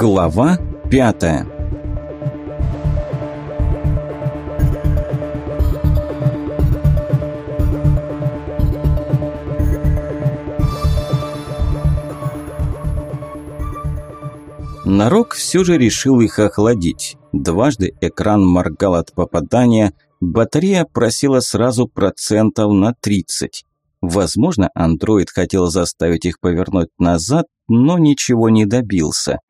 Глава пятая Нарок все же решил их охладить. Дважды экран моргал от попадания, батарея просила сразу процентов на 30. Возможно, андроид хотел заставить их повернуть назад, но ничего не добился.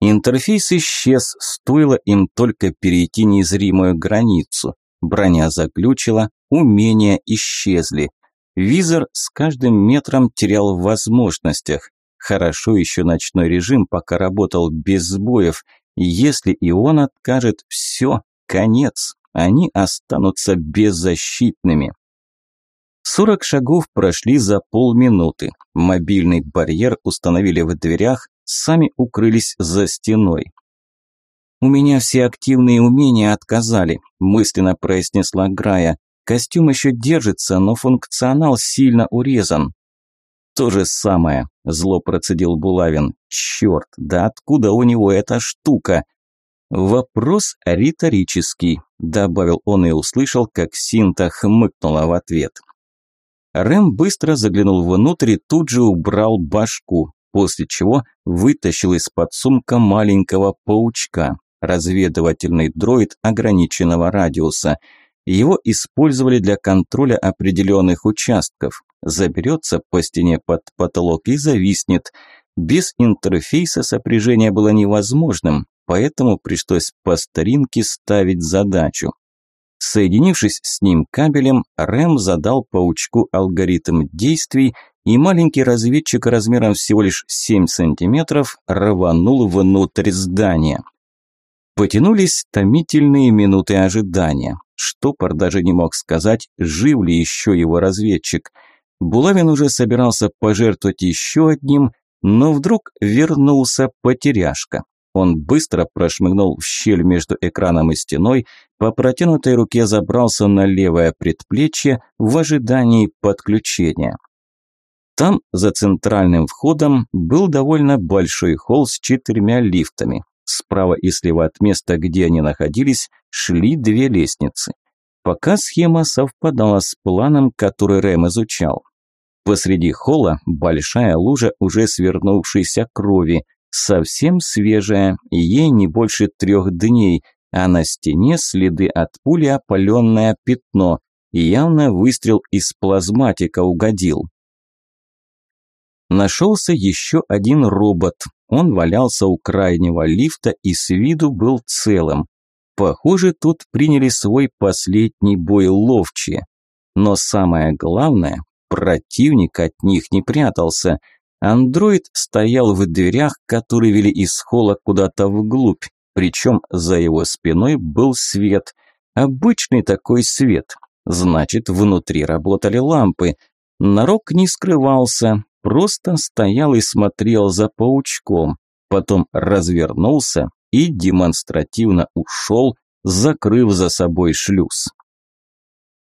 Интерфейс исчез, стоило им только перейти незримую границу. Броня заключила, умения исчезли. Визор с каждым метром терял в возможностях. Хорошо еще ночной режим пока работал без сбоев. Если и он откажет, все, конец. Они останутся беззащитными. 40 шагов прошли за полминуты. Мобильный барьер установили в дверях, сами укрылись за стеной. «У меня все активные умения отказали», – мысленно произнесла Грая. «Костюм еще держится, но функционал сильно урезан». «То же самое», – зло процедил Булавин. «Черт, да откуда у него эта штука?» «Вопрос риторический», – добавил он и услышал, как Синта хмыкнула в ответ. Рэм быстро заглянул внутрь и тут же убрал башку после чего вытащил из-под сумка маленького паучка, разведывательный дроид ограниченного радиуса. Его использовали для контроля определенных участков. Заберется по стене под потолок и зависнет. Без интерфейса сопряжение было невозможным, поэтому пришлось по старинке ставить задачу Соединившись с ним кабелем, Рэм задал паучку алгоритм действий, и маленький разведчик размером всего лишь 7 сантиметров рванул внутрь здания. Потянулись томительные минуты ожидания. Штопор даже не мог сказать, жив ли еще его разведчик. Булавин уже собирался пожертвовать еще одним, но вдруг вернулся потеряшка. Он быстро прошмыгнул в щель между экраном и стеной, по протянутой руке забрался на левое предплечье в ожидании подключения. Там, за центральным входом, был довольно большой холл с четырьмя лифтами. Справа и слева от места, где они находились, шли две лестницы. Пока схема совпадала с планом, который Рэм изучал. Посреди холла большая лужа уже свернувшейся крови – совсем свежая, ей не больше трех дней, а на стене следы от пули опаленное пятно, явно выстрел из плазматика угодил. Нашелся еще один робот. Он валялся у крайнего лифта и с виду был целым. Похоже, тут приняли свой последний бой ловче. Но самое главное, противник от них не прятался – Андроид стоял в дверях, которые вели из холла куда-то вглубь, причем за его спиной был свет. Обычный такой свет. Значит, внутри работали лампы. Нарок не скрывался, просто стоял и смотрел за паучком. Потом развернулся и демонстративно ушел, закрыв за собой шлюз.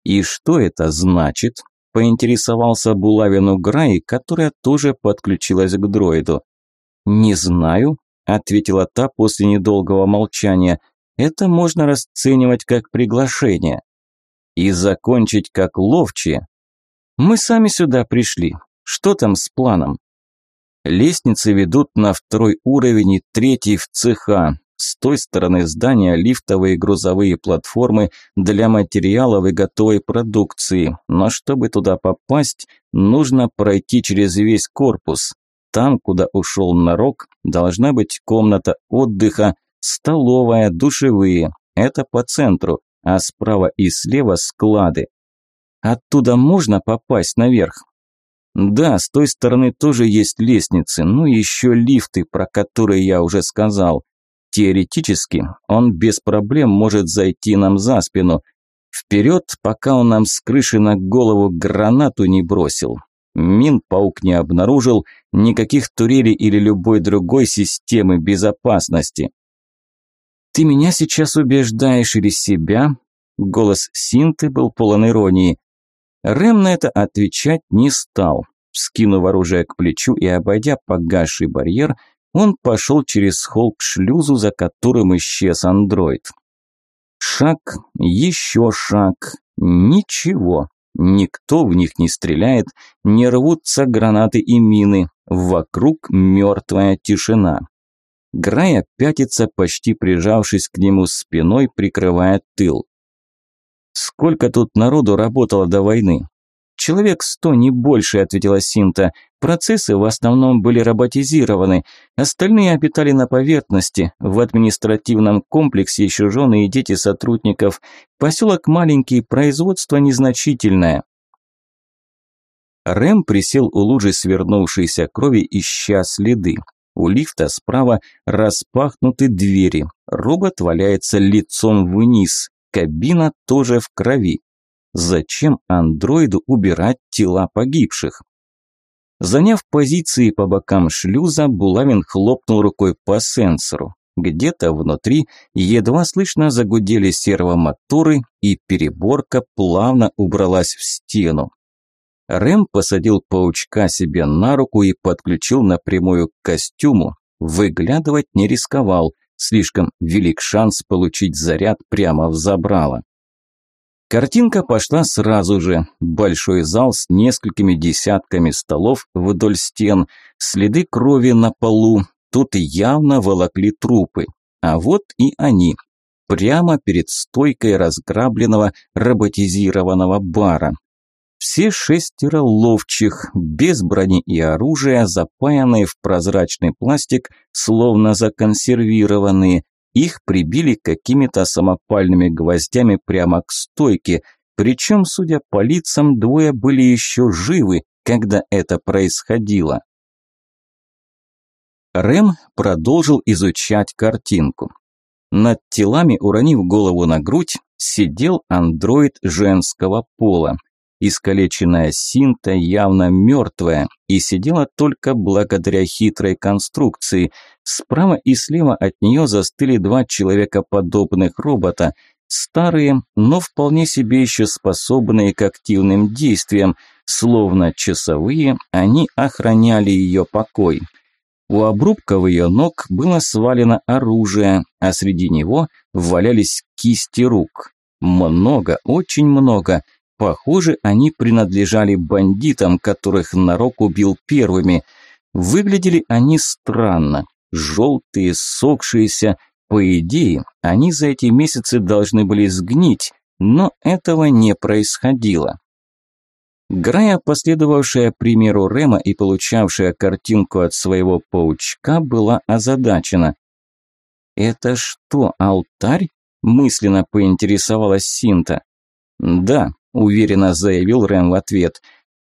И что это значит? Поинтересовался Булавину Грай, которая тоже подключилась к дроиду. «Не знаю», – ответила та после недолгого молчания. «Это можно расценивать как приглашение». «И закончить как ловчи». «Мы сами сюда пришли. Что там с планом?» Лестницы ведут на второй уровень и третий в цеха. С той стороны здания лифтовые грузовые платформы для материалов и готовой продукции. Но чтобы туда попасть, нужно пройти через весь корпус. Там, куда ушел Нарок, должна быть комната отдыха, столовая, душевые. Это по центру, а справа и слева склады. Оттуда можно попасть наверх? Да, с той стороны тоже есть лестницы, ну еще лифты, про которые я уже сказал. Теоретически он без проблем может зайти нам за спину. Вперед, пока он нам с крыши на голову гранату не бросил. Мин паук не обнаружил, никаких турелей или любой другой системы безопасности. «Ты меня сейчас убеждаешь или себя?» Голос Синты был полон иронии. Рэм на это отвечать не стал. Скинув оружие к плечу и обойдя погасший барьер – он пошел через холл к шлюзу, за которым исчез андроид. Шаг, еще шаг, ничего. Никто в них не стреляет, не рвутся гранаты и мины. Вокруг мертвая тишина. Грая пятится, почти прижавшись к нему спиной, прикрывая тыл. «Сколько тут народу работало до войны?» «Человек сто, не больше», – ответила Синта. Процессы в основном были роботизированы, остальные обитали на поверхности, в административном комплексе еще жены и дети сотрудников. Поселок маленький, производство незначительное. Рэм присел у лужи свернувшейся крови, ища следы. У лифта справа распахнуты двери. Робот валяется лицом вниз. Кабина тоже в крови. Зачем андроиду убирать тела погибших? Заняв позиции по бокам шлюза, Булавин хлопнул рукой по сенсору. Где-то внутри едва слышно загудели сервомоторы, и переборка плавно убралась в стену. Рэм посадил паучка себе на руку и подключил напрямую к костюму. Выглядывать не рисковал, слишком велик шанс получить заряд прямо в забрало. Картинка пошла сразу же. Большой зал с несколькими десятками столов вдоль стен, следы крови на полу. Тут явно волокли трупы. А вот и они. Прямо перед стойкой разграбленного роботизированного бара. Все шестеро ловчих, без брони и оружия, запаянные в прозрачный пластик, словно законсервированные, их прибили какими-то самопальными гвоздями прямо к стойке, причем, судя по лицам, двое были еще живы, когда это происходило. Рэм продолжил изучать картинку. Над телами, уронив голову на грудь, сидел андроид женского пола. Искалеченная синта явно мертвая и сидела только благодаря хитрой конструкции. Справа и слева от нее застыли два человекоподобных робота. Старые, но вполне себе еще способные к активным действиям. Словно часовые, они охраняли ее покой. У обрубков ее ног было свалено оружие, а среди него валялись кисти рук. Много, очень много – Похоже, они принадлежали бандитам, которых Нарок убил первыми. Выглядели они странно. Желтые, сохшиеся. По идее, они за эти месяцы должны были сгнить, но этого не происходило. Грая, последовавшая примеру Рема и получавшая картинку от своего паучка, была озадачена. «Это что, алтарь?» – мысленно поинтересовалась Синта. «Да», уверенно заявил Рэм в ответ.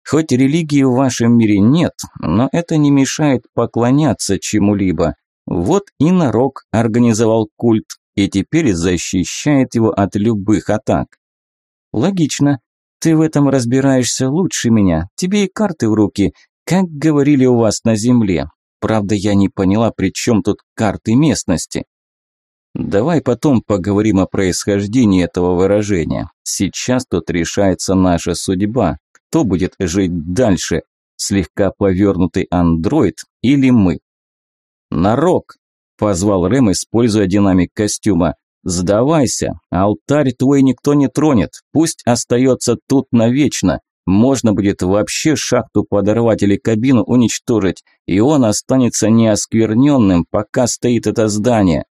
Хоть религии в вашем мире нет, но это не мешает поклоняться чему-либо. Вот и Нарок организовал культ и теперь защищает его от любых атак. Логично. Ты в этом разбираешься лучше меня. Тебе и карты в руки, как говорили у вас на земле. Правда, я не поняла, при чем тут карты местности. Давай потом поговорим о происхождении этого выражения. Сейчас тут решается наша судьба. Кто будет жить дальше? Слегка повернутый андроид или мы? «Нарок!» – позвал Рэм, используя динамик костюма. «Сдавайся! Алтарь твой никто не тронет. Пусть остается тут навечно. Можно будет вообще шахту подорвать или кабину уничтожить, и он останется неоскверненным, пока стоит это здание.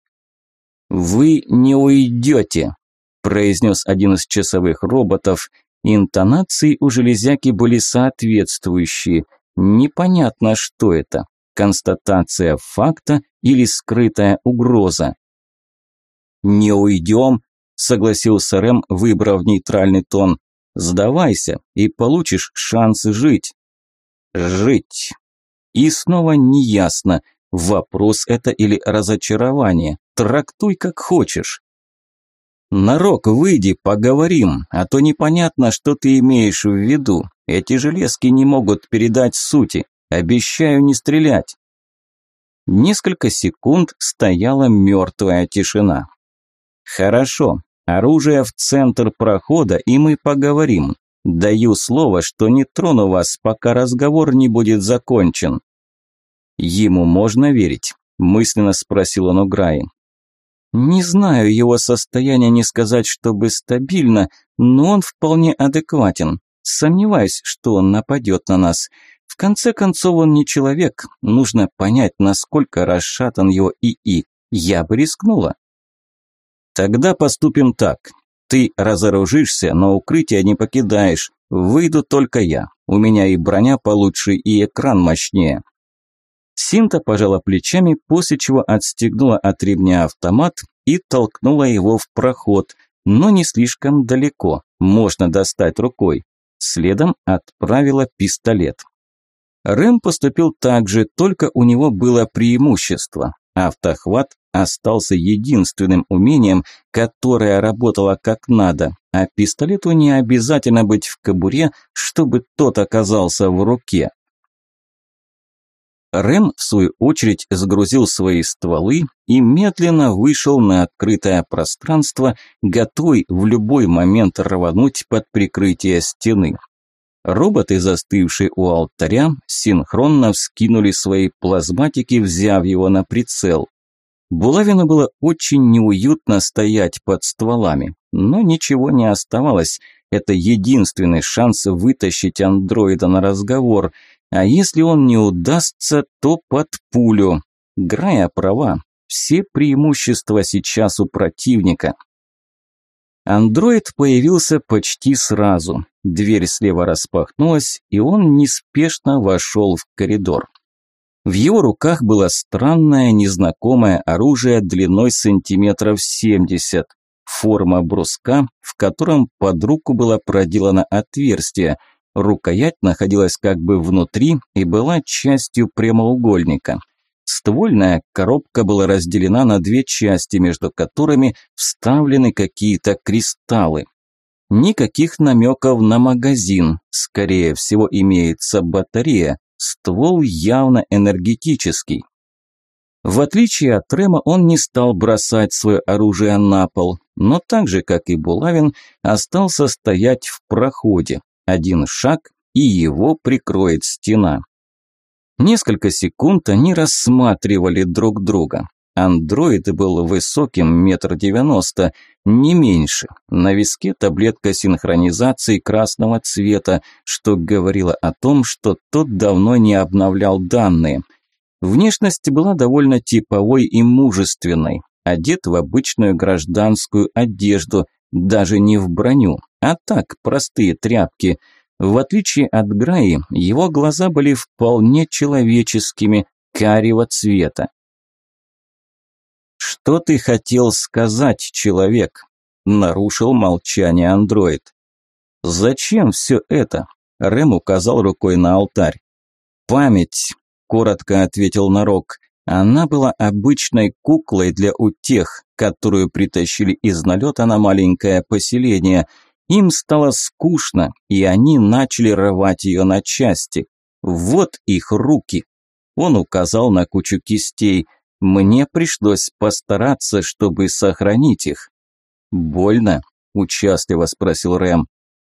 «Вы не уйдете», – произнес один из часовых роботов. Интонации у железяки были соответствующие. Непонятно, что это – констатация факта или скрытая угроза. «Не уйдем», – согласился Рэм, выбрав нейтральный тон. «Сдавайся, и получишь шанс жить». «Жить». И снова неясно – Вопрос это или разочарование? Трактуй как хочешь. «Нарок, выйди, поговорим, а то непонятно, что ты имеешь в виду. Эти железки не могут передать сути. Обещаю не стрелять». Несколько секунд стояла мертвая тишина. «Хорошо, оружие в центр прохода, и мы поговорим. Даю слово, что не трону вас, пока разговор не будет закончен. «Ему можно верить?» – мысленно спросил он у Граи. «Не знаю его состояние, не сказать, чтобы стабильно, но он вполне адекватен. Сомневаюсь, что он нападет на нас. В конце концов, он не человек. Нужно понять, насколько расшатан его ИИ. Я бы рискнула». «Тогда поступим так. Ты разоружишься, но укрытия не покидаешь. Выйду только я. У меня и броня получше, и экран мощнее. Синта пожала плечами, после чего отстегнула от ремня автомат и толкнула его в проход, но не слишком далеко, можно достать рукой. Следом отправила пистолет. Рэм поступил так же, только у него было преимущество. Автохват остался единственным умением, которое работало как надо, а пистолету не обязательно быть в кобуре, чтобы тот оказался в руке. Рэм, в свою очередь, сгрузил свои стволы и медленно вышел на открытое пространство, готовый в любой момент рвануть под прикрытие стены. Роботы, застывшие у алтаря, синхронно вскинули свои плазматики, взяв его на прицел. Булавину было очень неуютно стоять под стволами, но ничего не оставалось. Это единственный шанс вытащить андроида на разговор – а если он не удастся, то под пулю. Грая права. Все преимущества сейчас у противника. Андроид появился почти сразу. Дверь слева распахнулась, и он неспешно вошел в коридор. В его руках было странное незнакомое оружие длиной сантиметров 70, форма бруска, в котором под руку было проделано отверстие – Рукоять находилась как бы внутри и была частью прямоугольника. Ствольная коробка была разделена на две части, между которыми вставлены какие-то кристаллы. Никаких намеков на магазин, скорее всего имеется батарея, ствол явно энергетический. В отличие от Рема, он не стал бросать свое оружие на пол, но так же, как и Булавин, остался стоять в проходе, один шаг, и его прикроет стена. Несколько секунд они рассматривали друг друга. Андроид был высоким, метр девяносто, не меньше. На виске таблетка синхронизации красного цвета, что говорило о том, что тот давно не обновлял данные. Внешность была довольно типовой и мужественной. Одет в обычную гражданскую одежду, даже не в броню. А так, простые тряпки. В отличие от Граи, его глаза были вполне человеческими, карего цвета. «Что ты хотел сказать, человек?» – нарушил молчание андроид. «Зачем все это?» – Рэм указал рукой на алтарь. «Память», – коротко ответил Нарок. «Она была обычной куклой для утех, которую притащили из налета на маленькое поселение – им стало скучно, и они начали рвать ее на части. Вот их руки. Он указал на кучу кистей. Мне пришлось постараться, чтобы сохранить их. «Больно?» – участливо спросил Рэм.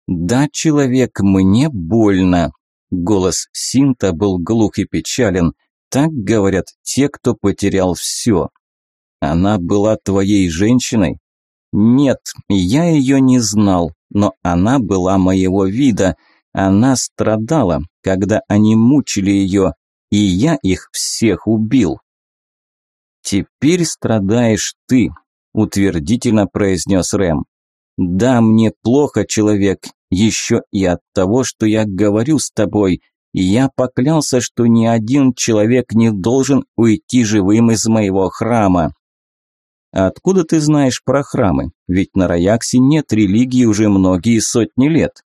«Да, человек, мне больно». Голос Синта был глух и печален. Так говорят те, кто потерял все. «Она была твоей женщиной?» «Нет, я ее не знал но она была моего вида. Она страдала, когда они мучили ее, и я их всех убил. «Теперь страдаешь ты», – утвердительно произнес Рэм. «Да, мне плохо, человек, еще и от того, что я говорю с тобой. Я поклялся, что ни один человек не должен уйти живым из моего храма». Откуда ты знаешь про храмы? Ведь на Раяксе нет религии уже многие сотни лет.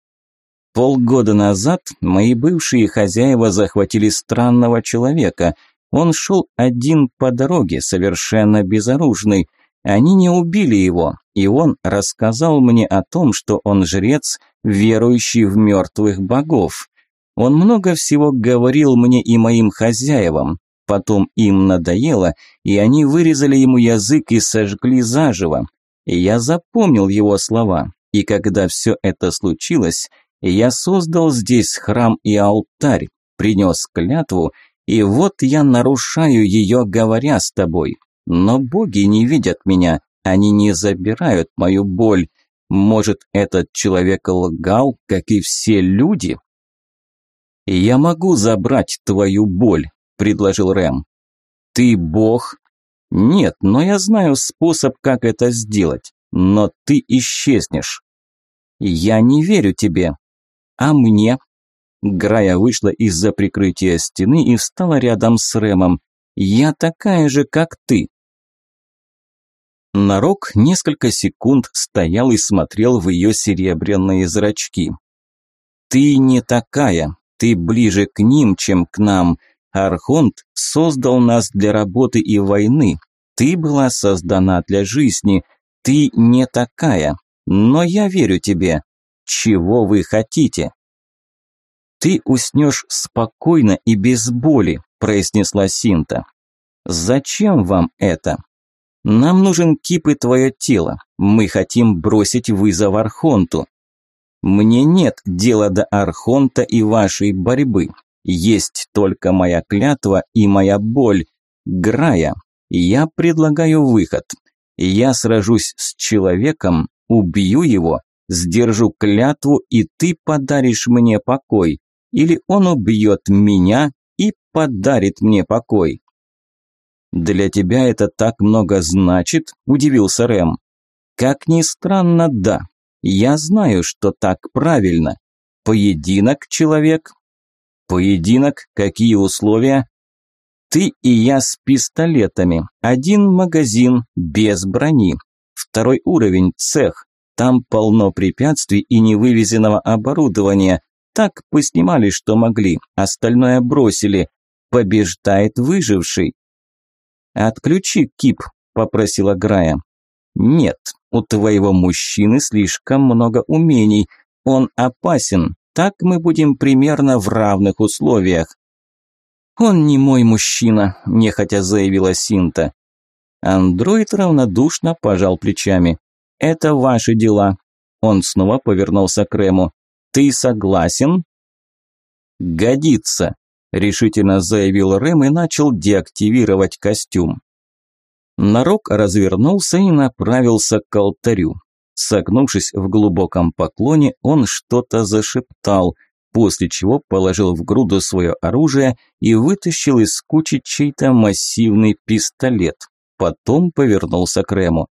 Полгода назад мои бывшие хозяева захватили странного человека. Он шел один по дороге, совершенно безоружный. Они не убили его, и он рассказал мне о том, что он жрец, верующий в мертвых богов. Он много всего говорил мне и моим хозяевам, Потом им надоело, и они вырезали ему язык и сожгли заживо. Я запомнил его слова, и когда все это случилось, я создал здесь храм и алтарь, принес клятву, и вот я нарушаю ее, говоря с тобой. Но боги не видят меня, они не забирают мою боль. Может, этот человек лгал, как и все люди? Я могу забрать твою боль, – предложил Рэм. «Ты бог?» «Нет, но я знаю способ, как это сделать. Но ты исчезнешь». «Я не верю тебе». «А мне?» Грая вышла из-за прикрытия стены и встала рядом с Рэмом. «Я такая же, как ты». Нарок несколько секунд стоял и смотрел в ее серебряные зрачки. «Ты не такая, ты ближе к ним, чем к нам. Архонт создал нас для работы и войны. Ты была создана для жизни. Ты не такая. Но я верю тебе. Чего вы хотите? Ты уснешь спокойно и без боли, произнесла Синта. Зачем вам это? Нам нужен кип и твое тело. Мы хотим бросить вызов Архонту. Мне нет дела до Архонта и вашей борьбы. Есть только моя клятва и моя боль. Грая, я предлагаю выход. Я сражусь с человеком, убью его, сдержу клятву, и ты подаришь мне покой. Или он убьет меня и подарит мне покой. «Для тебя это так много значит?» – удивился Рэм. «Как ни странно, да. Я знаю, что так правильно. Поединок, человек, Поединок? Какие условия? Ты и я с пистолетами. Один магазин, без брони. Второй уровень, цех. Там полно препятствий и невывезенного оборудования. Так поснимали, что могли, остальное бросили. Побеждает выживший. «Отключи кип», – попросила Грая. «Нет, у твоего мужчины слишком много умений. Он опасен. Так мы будем примерно в равных условиях. «Он не мой мужчина», – нехотя заявила Синта. Андроид равнодушно пожал плечами. «Это ваши дела». Он снова повернулся к Рэму. «Ты согласен?» «Годится», – решительно заявил Рэм и начал деактивировать костюм. Нарок развернулся и направился к алтарю. Согнувшись в глубоком поклоне, он что-то зашептал, после чего положил в груду свое оружие и вытащил из кучи чей-то массивный пистолет. Потом повернулся к Рему.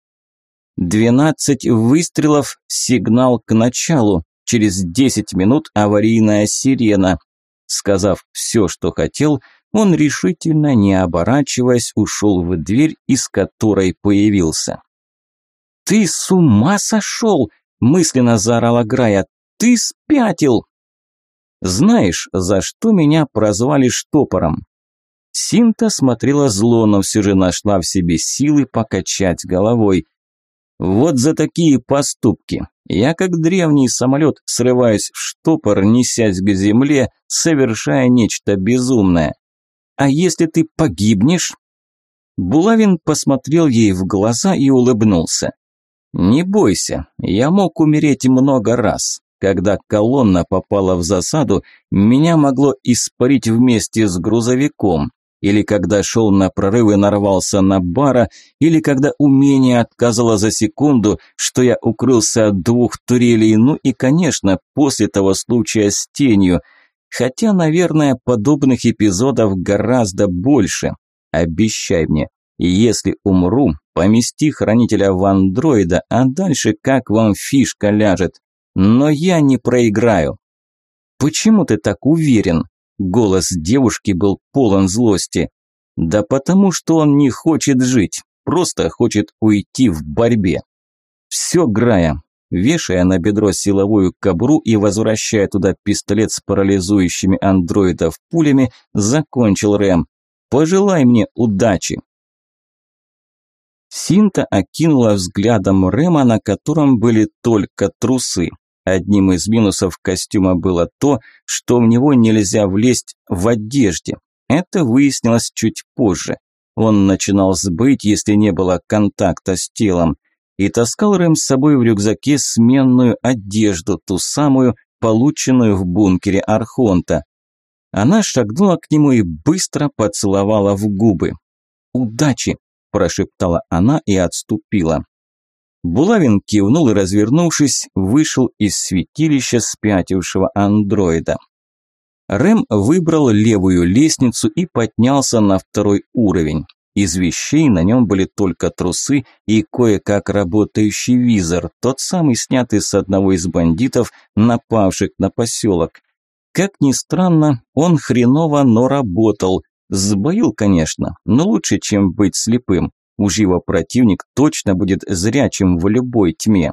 «Двенадцать выстрелов, сигнал к началу, через десять минут аварийная сирена». Сказав все, что хотел, он решительно, не оборачиваясь, ушел в дверь, из которой появился. «Ты с ума сошел!» – мысленно заорала Грая. «Ты спятил!» «Знаешь, за что меня прозвали штопором?» Синта смотрела зло, но все же нашла в себе силы покачать головой. «Вот за такие поступки! Я, как древний самолет, срываюсь в штопор, несясь к земле, совершая нечто безумное. А если ты погибнешь?» Булавин посмотрел ей в глаза и улыбнулся. Не бойся, я мог умереть много раз. Когда колонна попала в засаду, меня могло испарить вместе с грузовиком. Или когда шел на прорыв и нарвался на бара, или когда умение отказало за секунду, что я укрылся от двух турелей, ну и, конечно, после того случая с тенью. Хотя, наверное, подобных эпизодов гораздо больше. Обещай мне, если умру, Помести хранителя в андроида, а дальше как вам фишка ляжет. Но я не проиграю. Почему ты так уверен? Голос девушки был полон злости. Да потому что он не хочет жить, просто хочет уйти в борьбе. Все, Грая, вешая на бедро силовую кобру и возвращая туда пистолет с парализующими андроидов пулями, закончил Рэм. «Пожелай мне удачи!» Синта окинула взглядом Рема, на котором были только трусы. Одним из минусов костюма было то, что в него нельзя влезть в одежде. Это выяснилось чуть позже. Он начинал сбыть, если не было контакта с телом. И таскал Рэм с собой в рюкзаке сменную одежду, ту самую, полученную в бункере Архонта. Она шагнула к нему и быстро поцеловала в губы. «Удачи!» – прошептала она и отступила. Булавин кивнул и, развернувшись, вышел из святилища спятившего андроида. Рэм выбрал левую лестницу и поднялся на второй уровень. Из вещей на нем были только трусы и кое-как работающий визор, тот самый снятый с одного из бандитов, напавших на поселок. Как ни странно, он хреново, но работал, Сбоил, конечно, но лучше, чем быть слепым. Уж его противник точно будет зрячим в любой тьме.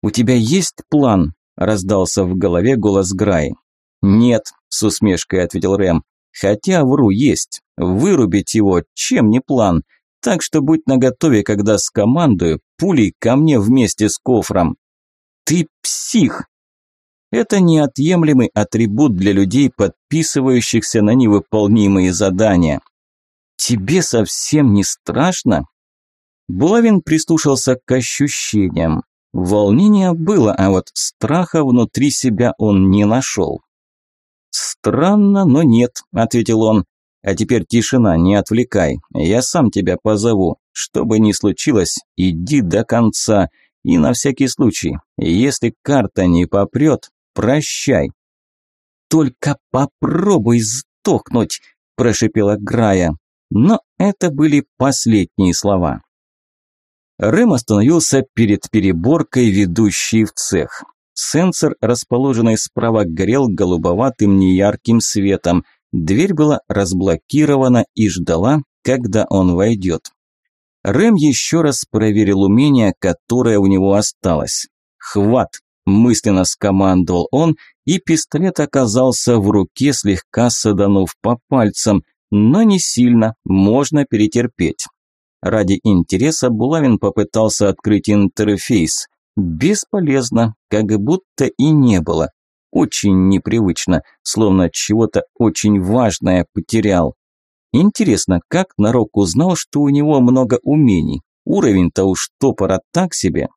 «У тебя есть план?» – раздался в голове голос Грай. «Нет», – с усмешкой ответил Рэм. «Хотя вру есть. Вырубить его, чем не план. Так что будь наготове, когда скомандую, пулей ко мне вместе с кофром». «Ты псих!» Это неотъемлемый атрибут для людей, подписывающихся на невыполнимые задания. «Тебе совсем не страшно?» Булавин прислушался к ощущениям. Волнение было, а вот страха внутри себя он не нашел. «Странно, но нет», – ответил он. «А теперь тишина, не отвлекай. Я сам тебя позову. Что бы ни случилось, иди до конца. И на всякий случай, если карта не попрет, прощай». «Только попробуй сдохнуть», – прошипела Грая. Но это были последние слова. Рэм остановился перед переборкой, ведущей в цех. Сенсор, расположенный справа, горел голубоватым неярким светом. Дверь была разблокирована и ждала, когда он войдет. Рэм еще раз проверил умение, которое у него осталось. Хват мысленно скомандовал он, и пистолет оказался в руке, слегка саданув по пальцам, но не сильно, можно перетерпеть. Ради интереса Булавин попытался открыть интерфейс. Бесполезно, как будто и не было. Очень непривычно, словно чего-то очень важное потерял. Интересно, как Нарок узнал, что у него много умений? Уровень-то уж топора так себе.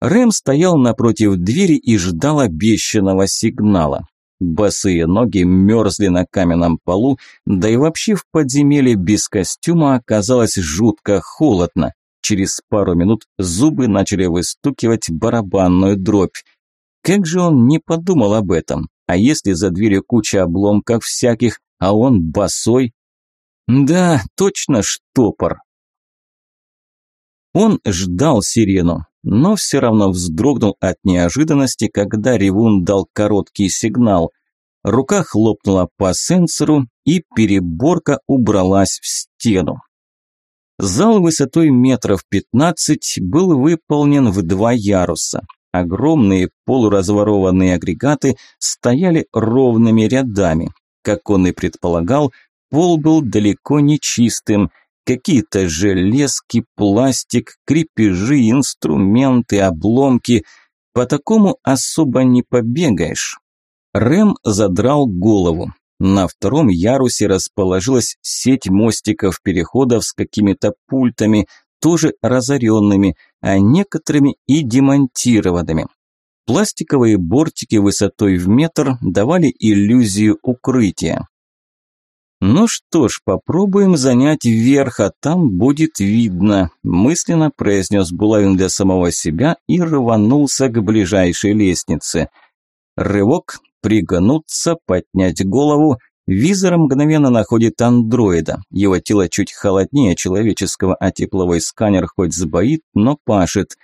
Рэм стоял напротив двери и ждал обещанного сигнала. Босые ноги мерзли на каменном полу, да и вообще в подземелье без костюма оказалось жутко холодно. Через пару минут зубы начали выстукивать барабанную дробь. Как же он не подумал об этом? А если за дверью куча обломков всяких, а он босой? Да, точно штопор. Он ждал сирену но все равно вздрогнул от неожиданности, когда ревун дал короткий сигнал. Рука хлопнула по сенсору, и переборка убралась в стену. Зал высотой метров 15 был выполнен в два яруса. Огромные полуразворованные агрегаты стояли ровными рядами. Как он и предполагал, пол был далеко не чистым – Какие-то железки, пластик, крепежи, инструменты, обломки. По такому особо не побегаешь. Рэм задрал голову. На втором ярусе расположилась сеть мостиков переходов с какими-то пультами, тоже разоренными, а некоторыми и демонтированными. Пластиковые бортики высотой в метр давали иллюзию укрытия. Ну что ж, попробуем занять верх, а там будет видно, мысленно произнес Булавин для самого себя и рванулся к ближайшей лестнице. Рывок, пригнуться, поднять голову. Визор мгновенно находит андроида. Его тело чуть холоднее человеческого, а тепловой сканер хоть сбоит, но пашет.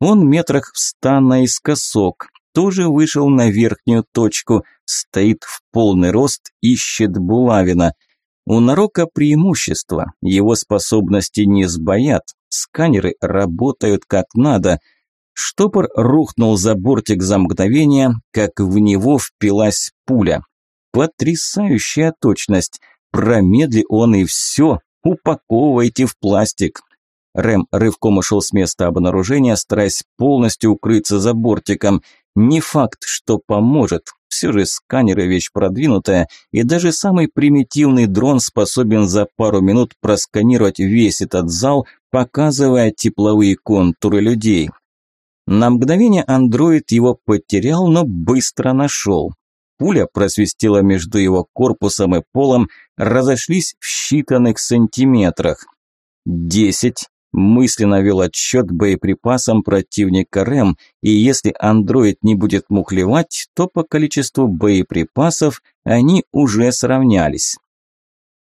Он метрах в ста наискосок тоже вышел на верхнюю точку, стоит в полный рост, ищет булавина. У Нарока преимущество, его способности не сбоят, сканеры работают как надо. Штопор рухнул за бортик за мгновение, как в него впилась пуля. Потрясающая точность, промедли он и все, упаковывайте в пластик. Рэм рывком ушел с места обнаружения, стараясь полностью укрыться за бортиком. Не факт, что поможет. Все же сканеры вещь продвинутая, и даже самый примитивный дрон способен за пару минут просканировать весь этот зал, показывая тепловые контуры людей. На мгновение андроид его потерял, но быстро нашел. Пуля просвистела между его корпусом и полом, разошлись в считанных сантиметрах. Десять, Мысленно вел отсчет боеприпасам противника РЭМ, и если андроид не будет мухлевать, то по количеству боеприпасов они уже сравнялись.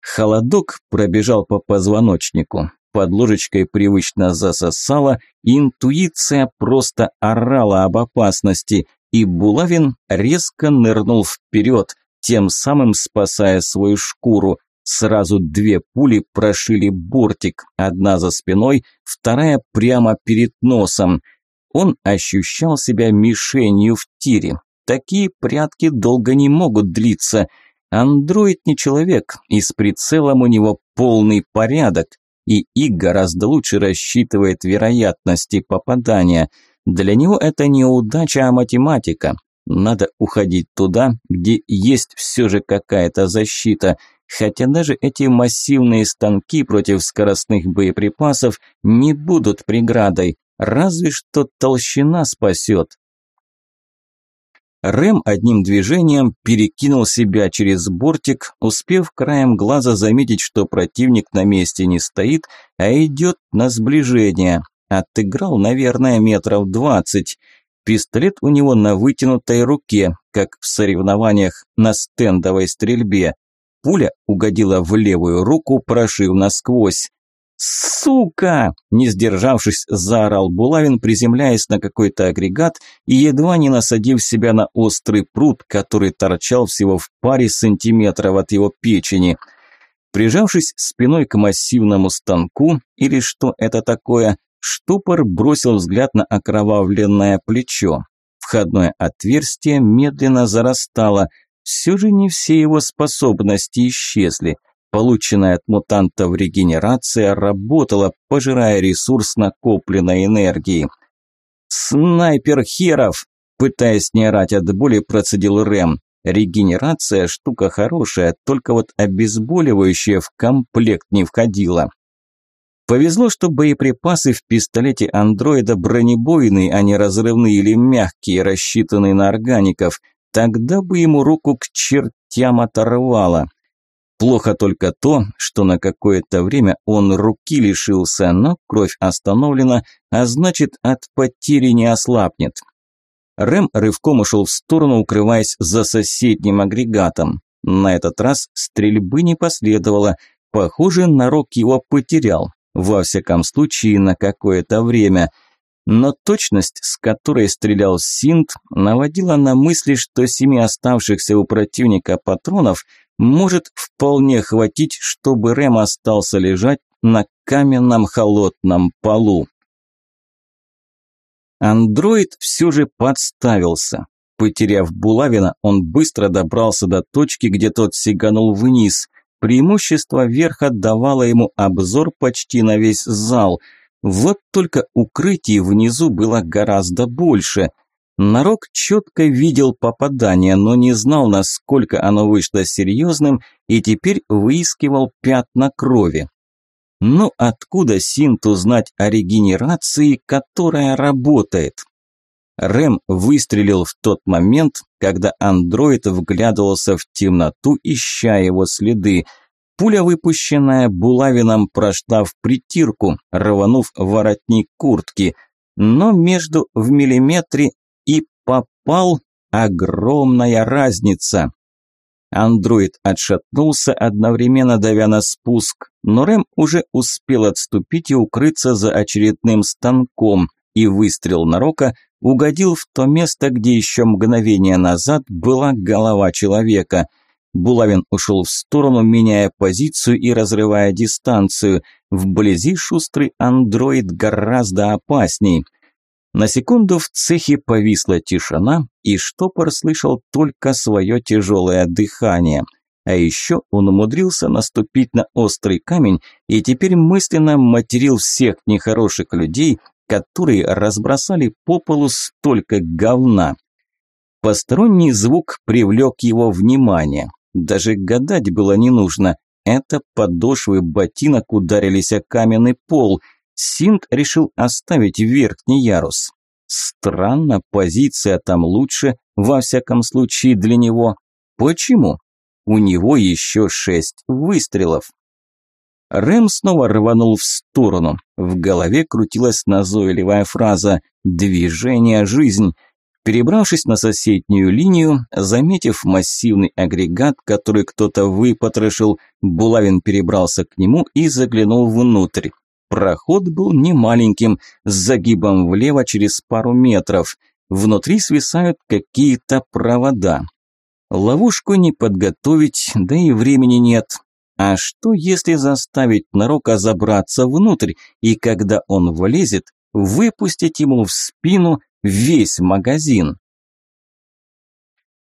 Холодок пробежал по позвоночнику. Под ложечкой привычно засосало, интуиция просто орала об опасности, и Булавин резко нырнул вперед, тем самым спасая свою шкуру. Сразу две пули прошили бортик, одна за спиной, вторая прямо перед носом. Он ощущал себя мишенью в тире. Такие прятки долго не могут длиться. Андроид не человек, и с прицелом у него полный порядок. И И гораздо лучше рассчитывает вероятности попадания. Для него это не удача, а математика. Надо уходить туда, где есть все же какая-то защита, хотя даже эти массивные станки против скоростных боеприпасов не будут преградой, разве что толщина спасет. Рэм одним движением перекинул себя через бортик, успев краем глаза заметить, что противник на месте не стоит, а идет на сближение. Отыграл, наверное, метров двадцать. Пистолет у него на вытянутой руке, как в соревнованиях на стендовой стрельбе. Пуля угодила в левую руку, прошив насквозь. «Сука!» – не сдержавшись, заорал Булавин, приземляясь на какой-то агрегат и едва не насадив себя на острый пруд, который торчал всего в паре сантиметров от его печени. Прижавшись спиной к массивному станку, или что это такое, Штупор бросил взгляд на окровавленное плечо. Входное отверстие медленно зарастало. Все же не все его способности исчезли. Полученная от мутантов регенерация работала, пожирая ресурс накопленной энергии. «Снайпер Херов!» – пытаясь не орать от боли, процедил Рэм. «Регенерация – штука хорошая, только вот обезболивающее в комплект не входило». Повезло, что боеприпасы в пистолете андроида бронебойные, а не разрывные или мягкие, рассчитанные на органиков. Тогда бы ему руку к чертям оторвало. Плохо только то, что на какое-то время он руки лишился, но кровь остановлена, а значит от потери не ослабнет. Рэм рывком ушел в сторону, укрываясь за соседним агрегатом. На этот раз стрельбы не последовало. Похоже, нарок его потерял во всяком случае на какое-то время. Но точность, с которой стрелял Синт, наводила на мысли, что семи оставшихся у противника патронов может вполне хватить, чтобы Рэм остался лежать на каменном холодном полу. Андроид все же подставился. Потеряв Булавина, он быстро добрался до точки, где тот сиганул вниз – Преимущество верха давало ему обзор почти на весь зал. Вот только укрытий внизу было гораздо больше. Нарок четко видел попадание, но не знал, насколько оно вышло серьезным, и теперь выискивал пятна крови. Но откуда Синту знать о регенерации, которая работает? Рэм выстрелил в тот момент, когда андроид вглядывался в темноту, ища его следы. Пуля, выпущенная булавином, прошла в притирку, рванув воротник куртки, но между в миллиметре и попал огромная разница. Андроид отшатнулся, одновременно давя на спуск, но Рэм уже успел отступить и укрыться за очередным станком, и выстрел Нарока – угодил в то место, где еще мгновение назад была голова человека. Булавин ушел в сторону, меняя позицию и разрывая дистанцию. Вблизи шустрый андроид гораздо опасней. На секунду в цехе повисла тишина, и штопор слышал только свое тяжелое дыхание. А еще он умудрился наступить на острый камень и теперь мысленно материл всех нехороших людей, которые разбросали по полу столько говна. Посторонний звук привлек его внимание. Даже гадать было не нужно. Это подошвы ботинок ударились о каменный пол. Синт решил оставить верхний ярус. Странно, позиция там лучше, во всяком случае для него. Почему? У него еще шесть выстрелов. Рэм снова рванул в сторону. В голове крутилась назойливая фраза «Движение – жизнь». Перебравшись на соседнюю линию, заметив массивный агрегат, который кто-то выпотрошил, Булавин перебрался к нему и заглянул внутрь. Проход был немаленьким, с загибом влево через пару метров. Внутри свисают какие-то провода. Ловушку не подготовить, да и времени нет. А что, если заставить Нарока забраться внутрь, и когда он влезет, выпустить ему в спину весь магазин?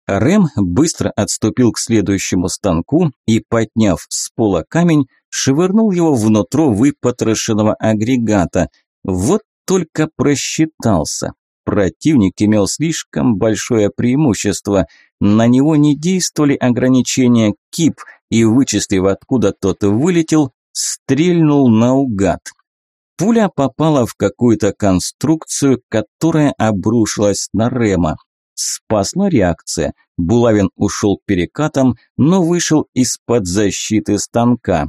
Рэм быстро отступил к следующему станку и, подняв с пола камень, швырнул его внутрь выпотрошенного агрегата. Вот только просчитался. Противник имел слишком большое преимущество. На него не действовали ограничения КИП, и вычислив, откуда тот вылетел, стрельнул наугад. Пуля попала в какую-то конструкцию, которая обрушилась на Рема. Спасла реакция. Булавин ушел перекатом, но вышел из-под защиты станка.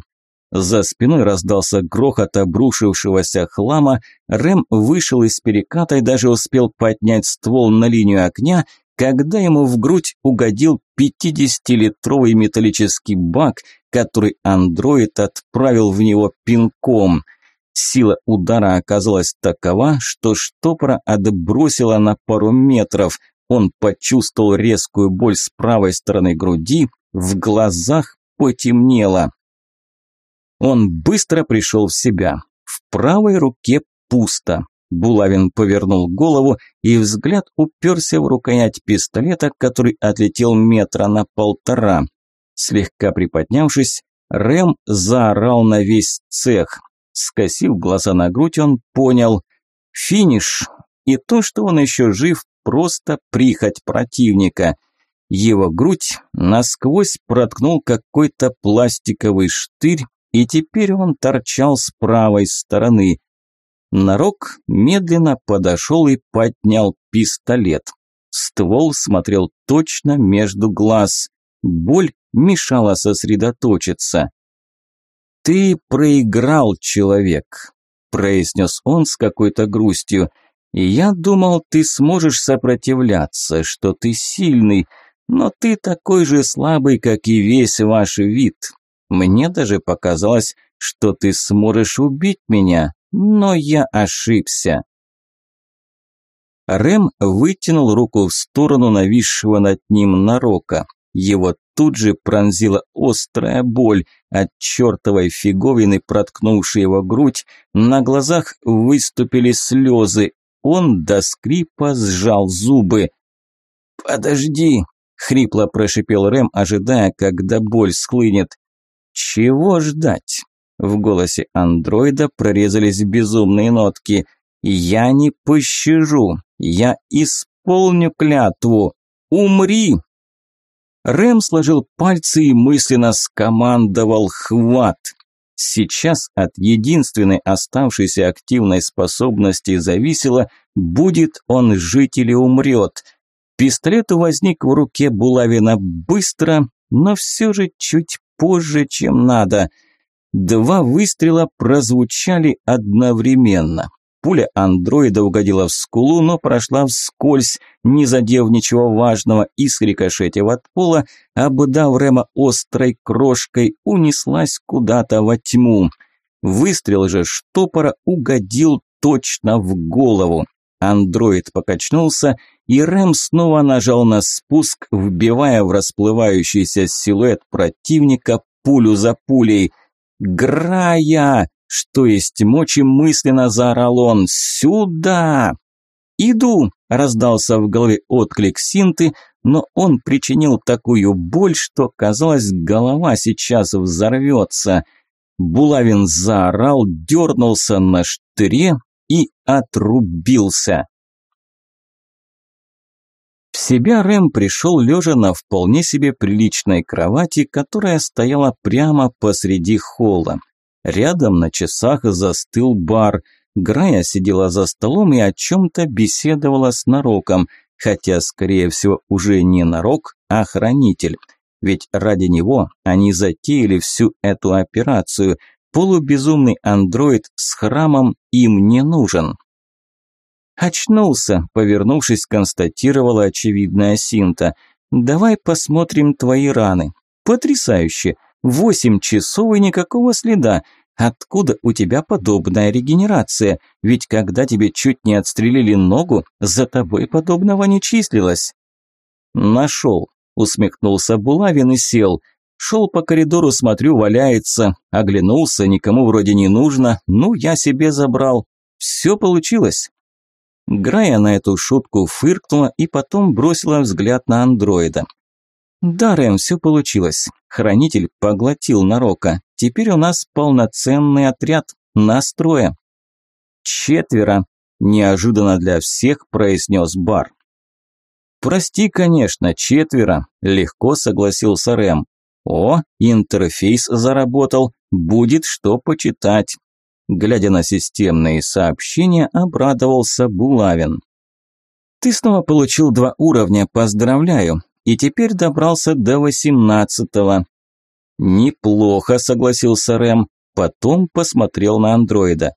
За спиной раздался грохот обрушившегося хлама, Рэм вышел из переката и даже успел поднять ствол на линию огня, когда ему в грудь угодил 50-литровый металлический бак, который андроид отправил в него пинком. Сила удара оказалась такова, что штопора отбросила на пару метров. Он почувствовал резкую боль с правой стороны груди, в глазах потемнело. Он быстро пришел в себя. В правой руке пусто. Булавин повернул голову, и взгляд уперся в рукоять пистолета, который отлетел метра на полтора. Слегка приподнявшись, Рэм заорал на весь цех. Скосив глаза на грудь, он понял – финиш. И то, что он еще жив, просто прихоть противника. Его грудь насквозь проткнул какой-то пластиковый штырь, и теперь он торчал с правой стороны. Нарок медленно подошел и поднял пистолет. Ствол смотрел точно между глаз. Боль мешала сосредоточиться. «Ты проиграл, человек», – произнес он с какой-то грустью. «Я думал, ты сможешь сопротивляться, что ты сильный, но ты такой же слабый, как и весь ваш вид. Мне даже показалось, что ты сможешь убить меня, но я ошибся. Рэм вытянул руку в сторону нависшего над ним нарока. Его тут же пронзила острая боль от чертовой фиговины, проткнувшей его грудь. На глазах выступили слезы. Он до скрипа сжал зубы. «Подожди!» – хрипло прошипел Рэм, ожидая, когда боль схлынет. Чего ждать? В голосе андроида прорезались безумные нотки. Я не пощажу. Я исполню клятву. Умри! Рэм сложил пальцы и мысленно скомандовал хват. Сейчас от единственной оставшейся активной способности зависело, будет он жить или умрет. Пистолет возник в руке Булавина быстро, но все же чуть позже, чем надо. Два выстрела прозвучали одновременно. Пуля андроида угодила в скулу, но прошла вскользь, не задев ничего важного, и срикошетив от пола, обдав Рема острой крошкой, унеслась куда-то во тьму. Выстрел же штопора угодил точно в голову. Андроид покачнулся и Рэм снова нажал на спуск, вбивая в расплывающийся силуэт противника пулю за пулей. «Грая!» – что есть мочи, мысленно заорал он. «Сюда!» «Иду!» – раздался в голове отклик Синты, но он причинил такую боль, что, казалось, голова сейчас взорвется. Булавин заорал, дернулся на штыре и отрубился. В себя Рэм пришел лежа на вполне себе приличной кровати, которая стояла прямо посреди холла. Рядом на часах застыл бар. Грая сидела за столом и о чем-то беседовала с Нароком, хотя, скорее всего, уже не Нарок, а Хранитель. Ведь ради него они затеяли всю эту операцию. Полубезумный андроид с храмом им не нужен. «Очнулся», – повернувшись, констатировала очевидная Синта. «Давай посмотрим твои раны. Потрясающе! Восемь часов и никакого следа. Откуда у тебя подобная регенерация? Ведь когда тебе чуть не отстрелили ногу, за тобой подобного не числилось». «Нашел», – усмехнулся Булавин и сел. «Шел по коридору, смотрю, валяется. Оглянулся, никому вроде не нужно. Ну, я себе забрал. Все получилось». Грая на эту шутку фыркнула и потом бросила взгляд на андроида. «Да, Рэм, все получилось. Хранитель поглотил Нарока. Теперь у нас полноценный отряд. Настроя». «Четверо», – неожиданно для всех произнес Бар. «Прости, конечно, четверо», – легко согласился Рэм. «О, интерфейс заработал. Будет что почитать». Глядя на системные сообщения, обрадовался Булавин. «Ты снова получил два уровня, поздравляю, и теперь добрался до восемнадцатого». «Неплохо», – согласился Рэм, потом посмотрел на андроида.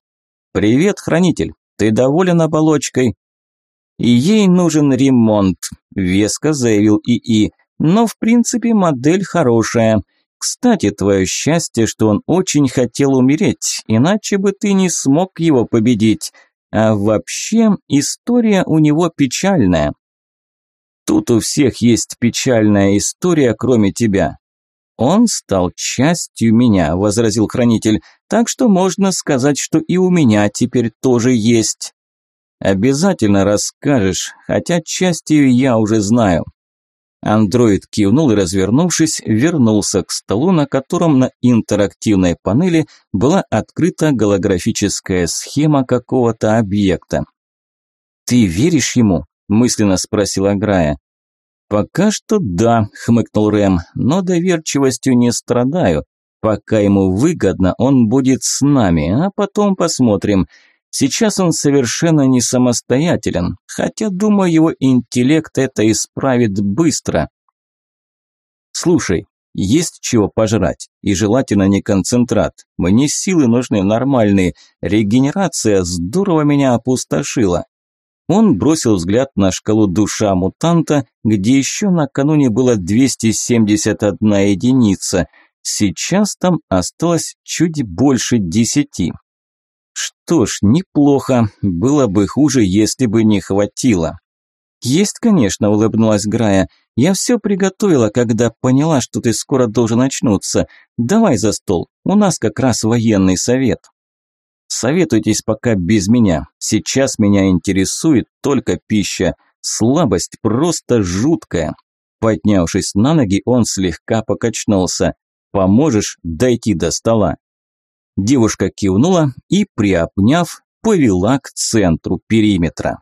«Привет, хранитель, ты доволен оболочкой?» «И ей нужен ремонт», – веско заявил ИИ, – «но в принципе модель хорошая». Кстати, твое счастье, что он очень хотел умереть, иначе бы ты не смог его победить. А вообще, история у него печальная. Тут у всех есть печальная история, кроме тебя. Он стал частью меня, возразил хранитель, так что можно сказать, что и у меня теперь тоже есть. Обязательно расскажешь, хотя частью я уже знаю. Андроид кивнул и, развернувшись, вернулся к столу, на котором на интерактивной панели была открыта голографическая схема какого-то объекта. «Ты веришь ему?» – мысленно спросила Грая. «Пока что да», – хмыкнул Рэм, – «но доверчивостью не страдаю. Пока ему выгодно, он будет с нами, а потом посмотрим». Сейчас он совершенно не самостоятелен, хотя, думаю, его интеллект это исправит быстро. Слушай, есть чего пожрать, и желательно не концентрат. Мне силы нужны нормальные, регенерация здорово меня опустошила. Он бросил взгляд на шкалу душа мутанта, где еще накануне было 271 единица. Сейчас там осталось чуть больше десяти. Что ж, неплохо. Было бы хуже, если бы не хватило. Есть, конечно, улыбнулась Грая. Я все приготовила, когда поняла, что ты скоро должен очнуться. Давай за стол. У нас как раз военный совет. Советуйтесь пока без меня. Сейчас меня интересует только пища. Слабость просто жуткая. Поднявшись на ноги, он слегка покачнулся. Поможешь дойти до стола? Девушка кивнула и, приобняв, повела к центру периметра.